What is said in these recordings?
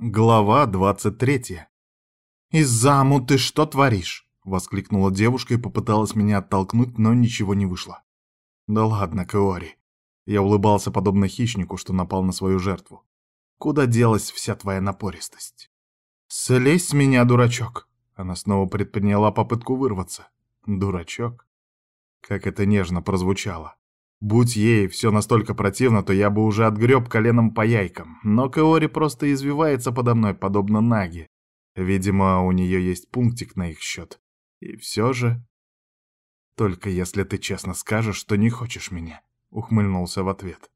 Глава 23. «Изаму, ты что творишь?» — воскликнула девушка и попыталась меня оттолкнуть, но ничего не вышло. «Да ладно, Каори». Я улыбался подобно хищнику, что напал на свою жертву. «Куда делась вся твоя напористость?» «Слезь с меня, дурачок!» Она снова предприняла попытку вырваться. «Дурачок?» Как это нежно прозвучало. Будь ей все настолько противно, то я бы уже отгреб коленом по яйкам, но Каори просто извивается подо мной, подобно Наги. Видимо, у нее есть пунктик на их счет. И все же... Только если ты честно скажешь, что не хочешь меня, — ухмыльнулся в ответ.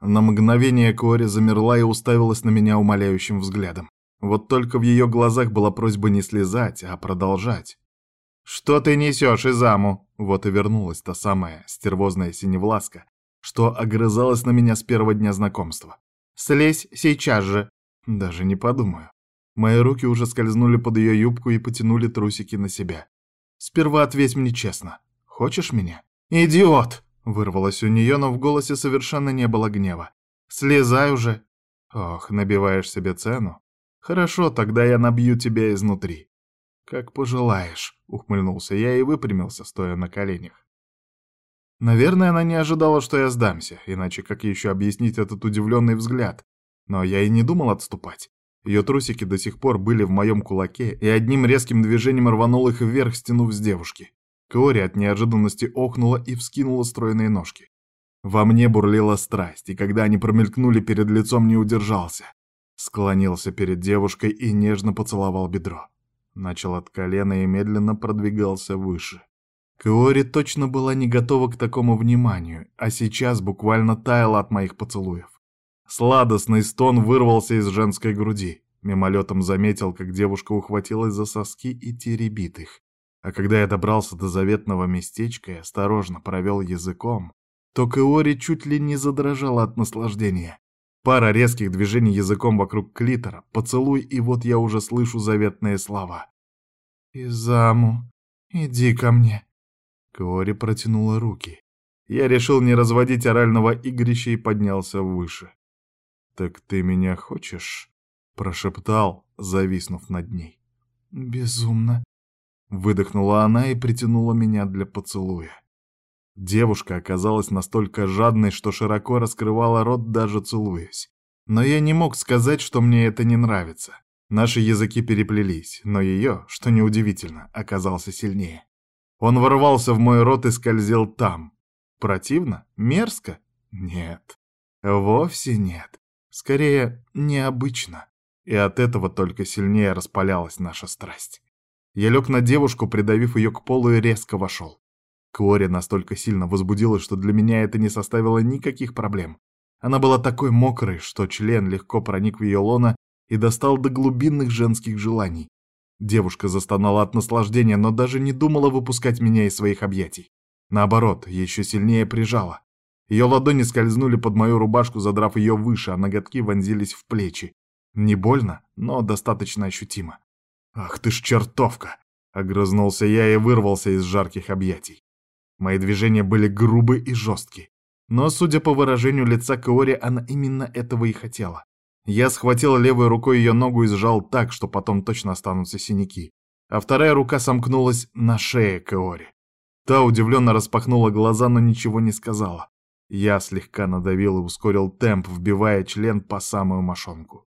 На мгновение Кори замерла и уставилась на меня умоляющим взглядом. Вот только в ее глазах была просьба не слезать, а продолжать. «Что ты несешь, Изаму?» Вот и вернулась та самая стервозная синевласка, что огрызалась на меня с первого дня знакомства. «Слезь сейчас же!» Даже не подумаю. Мои руки уже скользнули под ее юбку и потянули трусики на себя. «Сперва ответь мне честно. Хочешь меня?» «Идиот!» — вырвалось у нее, но в голосе совершенно не было гнева. «Слезай уже!» «Ох, набиваешь себе цену? Хорошо, тогда я набью тебя изнутри. «Как пожелаешь», — ухмыльнулся я и выпрямился, стоя на коленях. Наверное, она не ожидала, что я сдамся, иначе как еще объяснить этот удивленный взгляд? Но я и не думал отступать. Ее трусики до сих пор были в моем кулаке, и одним резким движением рванул их вверх, стянув с девушки. Кори от неожиданности охнула и вскинула стройные ножки. Во мне бурлила страсть, и когда они промелькнули перед лицом, не удержался. Склонился перед девушкой и нежно поцеловал бедро. Начал от колена и медленно продвигался выше. Киори точно была не готова к такому вниманию, а сейчас буквально таяла от моих поцелуев. Сладостный стон вырвался из женской груди. Мимолетом заметил, как девушка ухватилась за соски и теребит их. А когда я добрался до заветного местечка и осторожно провел языком, то Киори чуть ли не задрожала от наслаждения. Пара резких движений языком вокруг клитора, поцелуй, и вот я уже слышу заветные слова. «Изаму, иди ко мне». Кори протянула руки. Я решил не разводить орального игрища и поднялся выше. «Так ты меня хочешь?» — прошептал, зависнув над ней. «Безумно», — выдохнула она и притянула меня для поцелуя. Девушка оказалась настолько жадной, что широко раскрывала рот, даже целуясь. Но я не мог сказать, что мне это не нравится. Наши языки переплелись, но ее, что неудивительно, оказался сильнее. Он ворвался в мой рот и скользил там. Противно? Мерзко? Нет. Вовсе нет. Скорее, необычно. И от этого только сильнее распалялась наша страсть. Я лег на девушку, придавив ее к полу и резко вошел. Кори настолько сильно возбудилась, что для меня это не составило никаких проблем. Она была такой мокрой, что член легко проник в ее лоно и достал до глубинных женских желаний. Девушка застонала от наслаждения, но даже не думала выпускать меня из своих объятий. Наоборот, еще сильнее прижала. Ее ладони скользнули под мою рубашку, задрав ее выше, а ноготки вонзились в плечи. Не больно, но достаточно ощутимо. «Ах ты ж чертовка!» — огрызнулся я и вырвался из жарких объятий. Мои движения были грубы и жесткие. Но, судя по выражению лица Каори, она именно этого и хотела. Я схватил левой рукой ее ногу и сжал так, что потом точно останутся синяки. А вторая рука сомкнулась на шее Каори. Та удивленно распахнула глаза, но ничего не сказала. Я слегка надавил и ускорил темп, вбивая член по самую мошонку.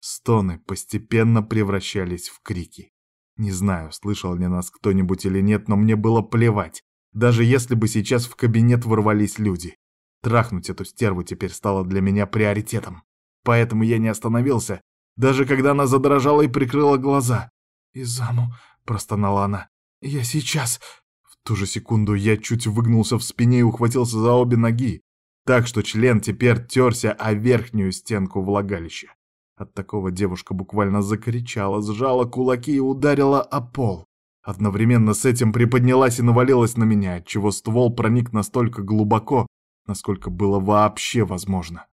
Стоны постепенно превращались в крики. Не знаю, слышал ли нас кто-нибудь или нет, но мне было плевать даже если бы сейчас в кабинет ворвались люди. Трахнуть эту стерву теперь стало для меня приоритетом. Поэтому я не остановился, даже когда она задрожала и прикрыла глаза. «Изаму», — простонала она, — «я сейчас...» В ту же секунду я чуть выгнулся в спине и ухватился за обе ноги, так что член теперь терся о верхнюю стенку влагалища. От такого девушка буквально закричала, сжала кулаки и ударила о пол. Одновременно с этим приподнялась и навалилась на меня, отчего ствол проник настолько глубоко, насколько было вообще возможно.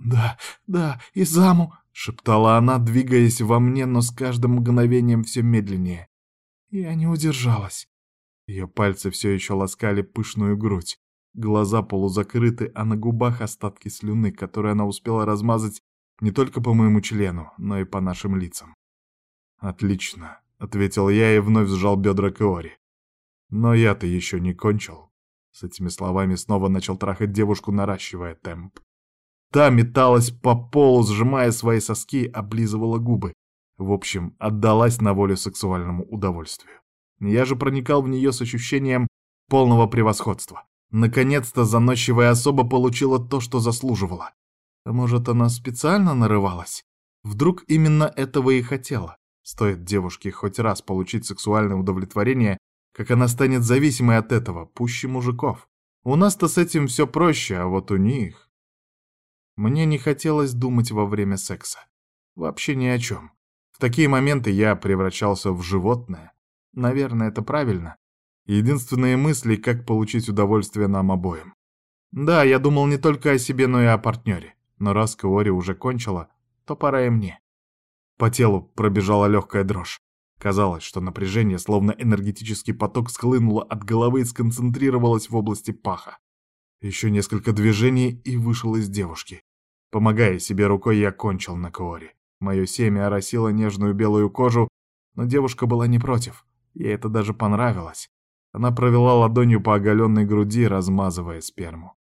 «Да, да, и заму!» — шептала она, двигаясь во мне, но с каждым мгновением все медленнее. Я не удержалась. Ее пальцы все еще ласкали пышную грудь. Глаза полузакрыты, а на губах остатки слюны, которые она успела размазать Не только по моему члену, но и по нашим лицам. «Отлично», — ответил я и вновь сжал бедра Кеори. «Но я-то еще не кончил». С этими словами снова начал трахать девушку, наращивая темп. Та металась по полу, сжимая свои соски, облизывала губы. В общем, отдалась на волю сексуальному удовольствию. Я же проникал в нее с ощущением полного превосходства. Наконец-то заносчивая особа получила то, что заслуживала. Может, она специально нарывалась? Вдруг именно этого и хотела? Стоит девушке хоть раз получить сексуальное удовлетворение, как она станет зависимой от этого, пуще мужиков. У нас-то с этим все проще, а вот у них... Мне не хотелось думать во время секса. Вообще ни о чем. В такие моменты я превращался в животное. Наверное, это правильно. Единственные мысли, как получить удовольствие нам обоим. Да, я думал не только о себе, но и о партнере. Но раз Каори уже кончила, то пора и мне. По телу пробежала легкая дрожь. Казалось, что напряжение, словно энергетический поток, схлынуло от головы и сконцентрировалось в области паха. Еще несколько движений и вышел из девушки. Помогая себе рукой, я кончил на Каори. Мое семя оросило нежную белую кожу, но девушка была не против. Ей это даже понравилось. Она провела ладонью по оголенной груди, размазывая сперму.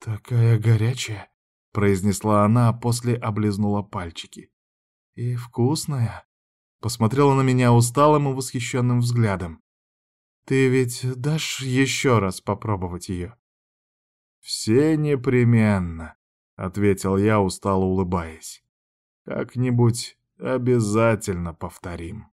«Такая горячая», — произнесла она, а после облизнула пальчики. «И вкусная», — посмотрела на меня усталым и восхищенным взглядом. «Ты ведь дашь еще раз попробовать ее?» «Все непременно», — ответил я, устало улыбаясь. «Как-нибудь обязательно повторим».